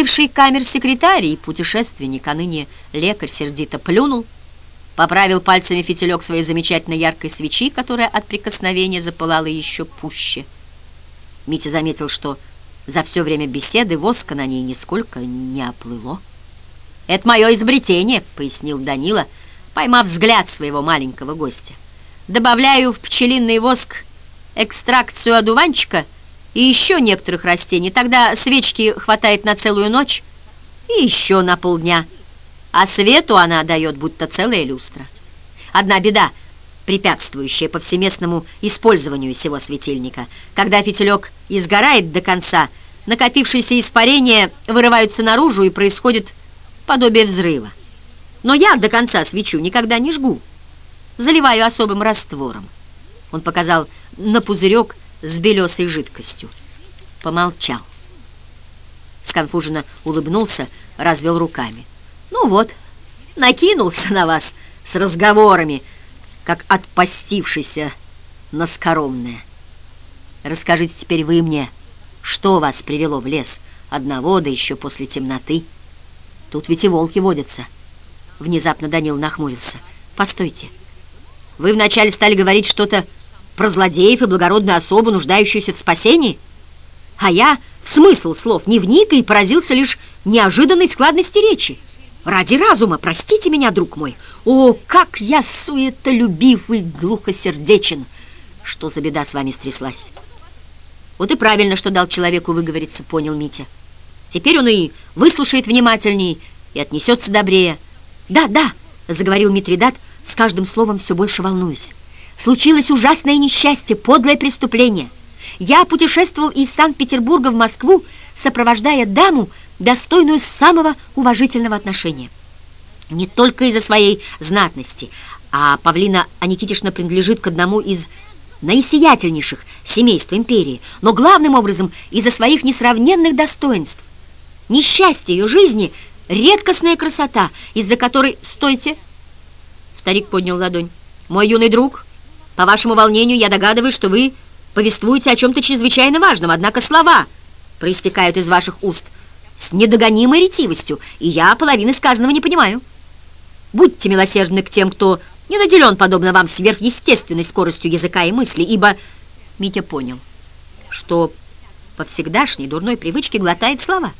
Бывший камер-секретарь и путешественник, а ныне лекарь сердито плюнул, поправил пальцами фитилек своей замечательно яркой свечи, которая от прикосновения запылала еще пуще. Митя заметил, что за все время беседы воска на ней нисколько не оплыло. «Это мое изобретение», — пояснил Данила, поймав взгляд своего маленького гостя. «Добавляю в пчелиный воск экстракцию одуванчика и еще некоторых растений. Тогда свечки хватает на целую ночь и еще на полдня. А свету она дает будто целая люстра. Одна беда, препятствующая повсеместному использованию всего светильника. Когда фитилек изгорает до конца, накопившиеся испарения вырываются наружу и происходит подобие взрыва. Но я до конца свечу никогда не жгу. Заливаю особым раствором. Он показал на пузырек с белесой жидкостью. Помолчал. Сконфуженно улыбнулся, развел руками. «Ну вот, накинулся на вас с разговорами, как отпостившийся на скоромное. Расскажите теперь вы мне, что вас привело в лес одного, да еще после темноты? Тут ведь и волки водятся». Внезапно Данил нахмурился. «Постойте, вы вначале стали говорить что-то про злодеев и благородную особу, нуждающуюся в спасении? А я в смысл слов не вник и поразился лишь неожиданной складности речи. Ради разума, простите меня, друг мой. О, как я суетолюбив и глухосердечен! Что за беда с вами стряслась? Вот и правильно, что дал человеку выговориться, понял Митя. Теперь он и выслушает внимательней, и отнесется добрее. «Да, да», — заговорил Митридат, с каждым словом все больше волнуюсь. Случилось ужасное несчастье, подлое преступление. Я путешествовал из Санкт-Петербурга в Москву, сопровождая даму, достойную самого уважительного отношения. Не только из-за своей знатности, а Павлина Аникитишна принадлежит к одному из наисиятельнейших семейств империи, но главным образом из-за своих несравненных достоинств. Несчастье ее жизни — редкостная красота, из-за которой... Стойте! Старик поднял ладонь. Мой юный друг... По вашему волнению я догадываюсь, что вы повествуете о чем-то чрезвычайно важном, однако слова проистекают из ваших уст с недогонимой ретивостью, и я половины сказанного не понимаю. Будьте милосердны к тем, кто не наделен, подобно вам, сверхъестественной скоростью языка и мысли, ибо Митя понял, что по всегдашней дурной привычке глотает слова.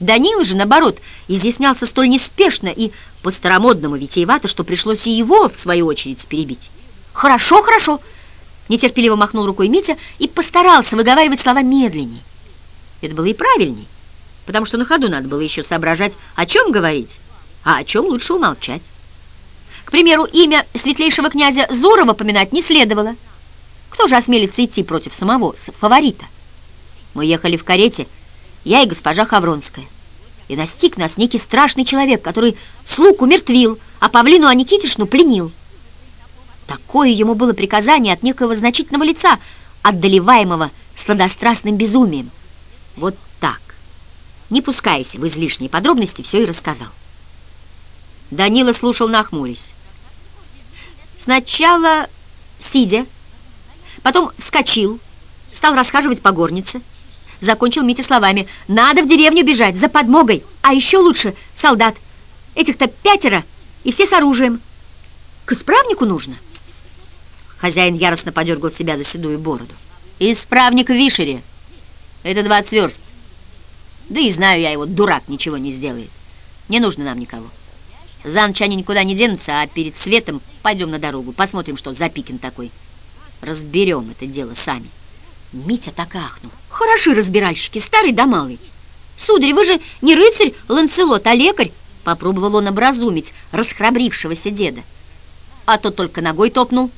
Данила же, наоборот, изъяснялся столь неспешно и по-старомодному витиевато, что пришлось и его, в свою очередь, перебить. «Хорошо, хорошо!» Нетерпеливо махнул рукой Митя и постарался выговаривать слова медленней. Это было и правильней, потому что на ходу надо было еще соображать, о чем говорить, а о чем лучше умолчать. К примеру, имя светлейшего князя Зурова поминать не следовало. Кто же осмелится идти против самого фаворита? Мы ехали в карете, я и госпожа Хавронская. И настиг нас некий страшный человек, который слуг умертвил, а Павлину Аникитишну пленил. Такое ему было приказание от некого значительного лица, отдаливаемого сладострастным безумием. Вот так, не пускаясь в излишние подробности, все и рассказал. Данила слушал нахмурясь. Сначала сидя, потом вскочил, стал расхаживать по горнице. Закончил Митя словами «Надо в деревню бежать, за подмогой, а еще лучше солдат. Этих-то пятеро, и все с оружием. К исправнику нужно». Хозяин яростно подергал себя за седую бороду. «Исправник в Вишере. Это двадцать верст. Да и знаю я его, дурак ничего не сделает. Не нужно нам никого. За ночь они никуда не денутся, а перед светом пойдем на дорогу, посмотрим, что за Пикин такой. Разберем это дело сами». Митя так ахнул. «Хороши разбиральщики, старый да малый. Сударь, вы же не рыцарь Ланцелот, а лекарь?» Попробовал он образумить расхрабрившегося деда. А то только ногой топнул.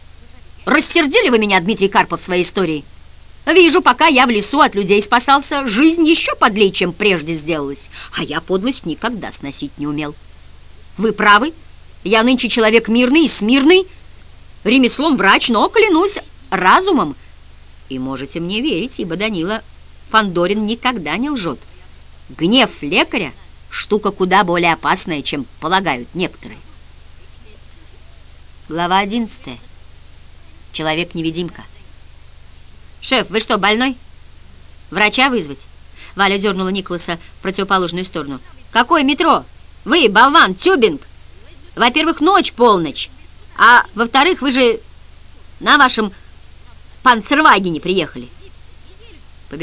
Рассердили вы меня, Дмитрий Карпов, своей историей. Вижу, пока я в лесу от людей спасался, жизнь еще подлей, чем прежде сделалась, а я подлость никогда сносить не умел. Вы правы, я нынче человек мирный и смирный, ремеслом врач, но, клянусь, разумом. И можете мне верить, ибо Данила Фандорин никогда не лжет. Гнев лекаря — штука куда более опасная, чем полагают некоторые. Глава одиннадцатая. Человек-невидимка. «Шеф, вы что, больной? Врача вызвать?» Валя дернула Николаса в противоположную сторону. «Какое метро? Вы, болван, тюбинг! Во-первых, ночь, полночь, а во-вторых, вы же на вашем панцервагене приехали».